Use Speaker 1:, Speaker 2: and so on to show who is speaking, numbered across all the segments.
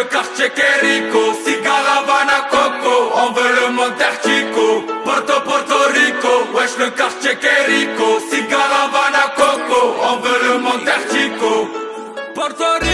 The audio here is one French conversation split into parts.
Speaker 1: le quartier Querico, Cigaravana Coco, on veut le Monte Chico, Porto Porto Rico, wesh le quartier Querico, Cigaravana Coco, on veut le Monte Chico, Porto Rico.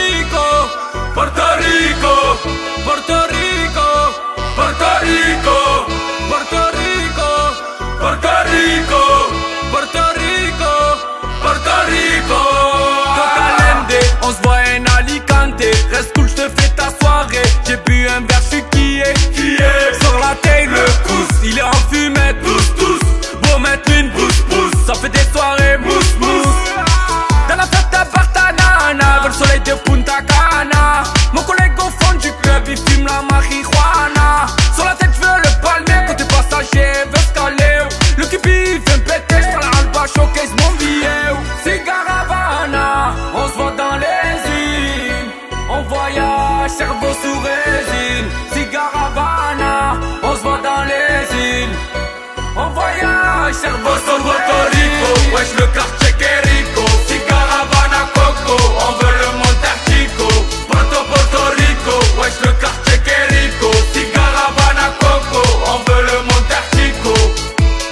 Speaker 1: Cervoso, Botorico, wesh le quartier Querico, Fica, Havana, Coco, on veut le Montartico, Porto, Porto Rico, wesh le quartier Querico, Fica, Havana, Coco, on veut le Montartico,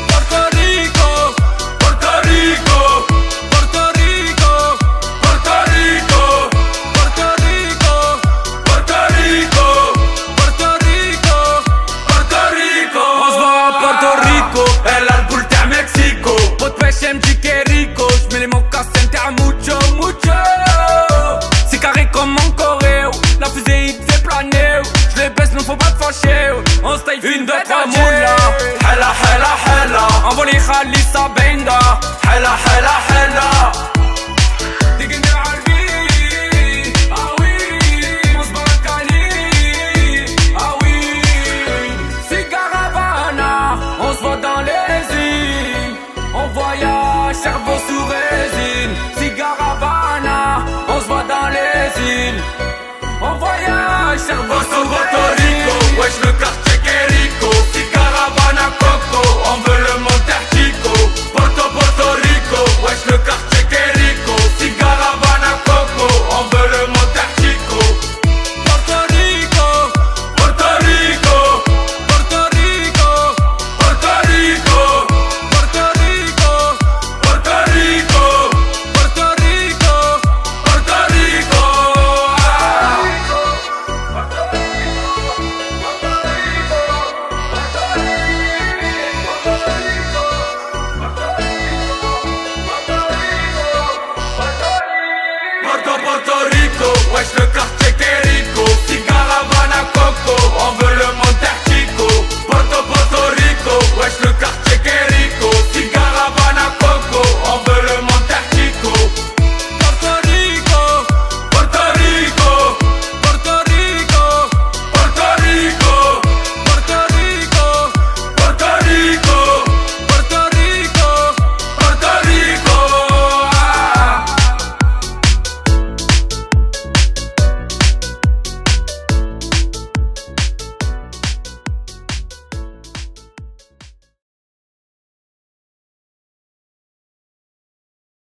Speaker 1: Porto Rico, Porto Rico, Porto Rico, Porto Rico, Porto Rico, Porto Rico, Porto Rico, Porto Rico, on se va à Porto Rico. مولا. حلا حلا حلا. ابوني خلي سابيندا حلا حلا حلا.